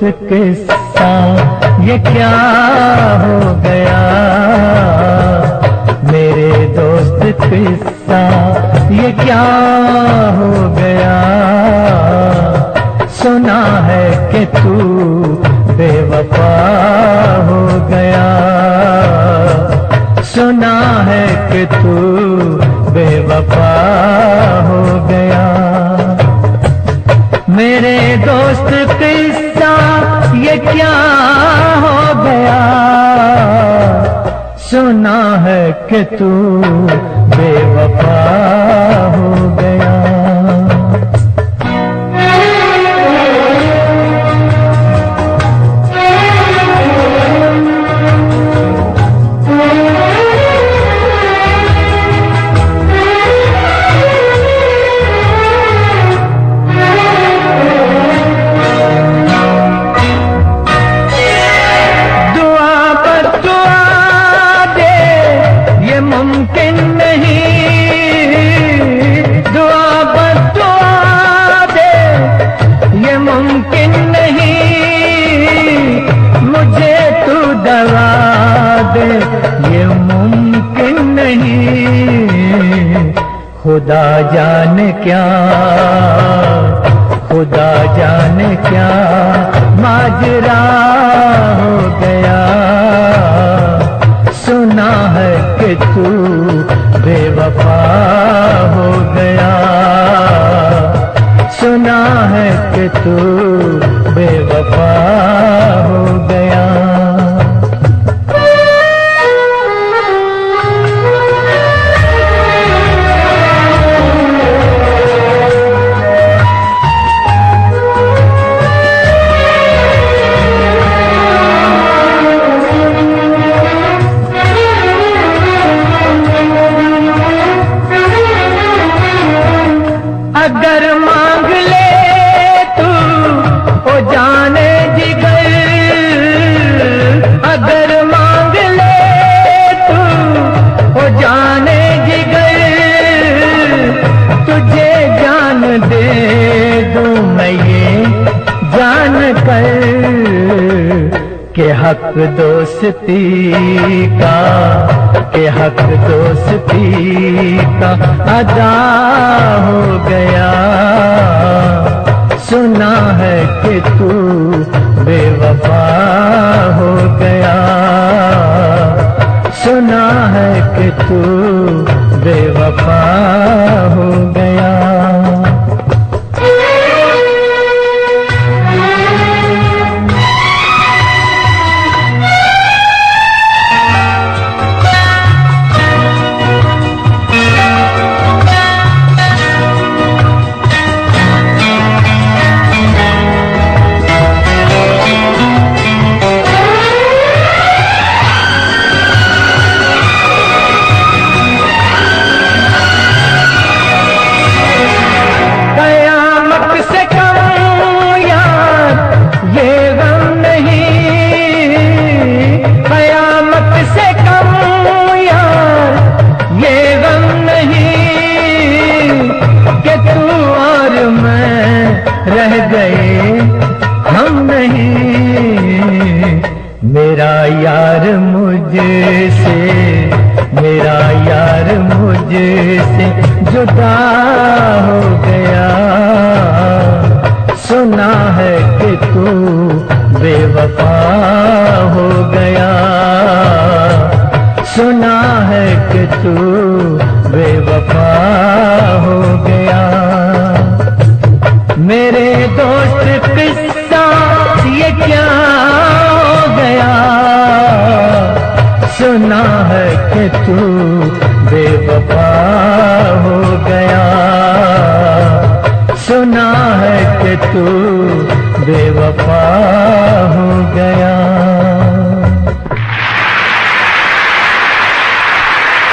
دوست قصہ یہ کیا ہو گیا؟ میرے دوست قصہ یہ کیا ہو گیا؟ سنا ہے کہ تو بے وفا ہو گیا۔ سنا ہے کہ تو بے وفا ہو گیا۔ میرے دوست قصہ کیا ہو گیا۔ سنا ہے کہ تو بے وفا ممکن نہیں۔ دعا پر دعا دے، یہ ممکن نہیں۔ مجھے تو دوا دے، یہ ممکن نہیں۔ خدا جانے کیا، خدا جانے کیا، ماجرا ہو گیا۔ سنا ہے کہ تو بے وفا ہو گیا۔ سنا ہے کہ تو اگر مانگ لے تو او جانے جگر اگر مانگ لے تو او جانے جگر، تجھے جان دے دوں میں یہ جان کر کہ حق دوستی کا کہ حق دوستی کا ادا ہو گیا۔ سنا ہے کہ تو بے وفا ہو گیا۔ سنا ہے کہ تو رہ گئے، ہم نہیں۔ میرا یار مجھ سے، میرا یار مجھ سے جدا ہو گیا۔ سنا ہے کہ تو بے وفا ہو گیا۔ سنا ہے کہ تو بے وفا ہو گیا۔ اتنا ہے کہ تو بے وفا ہو گیا۔ سنا ہے کہ تو بے وفا ہو گیا۔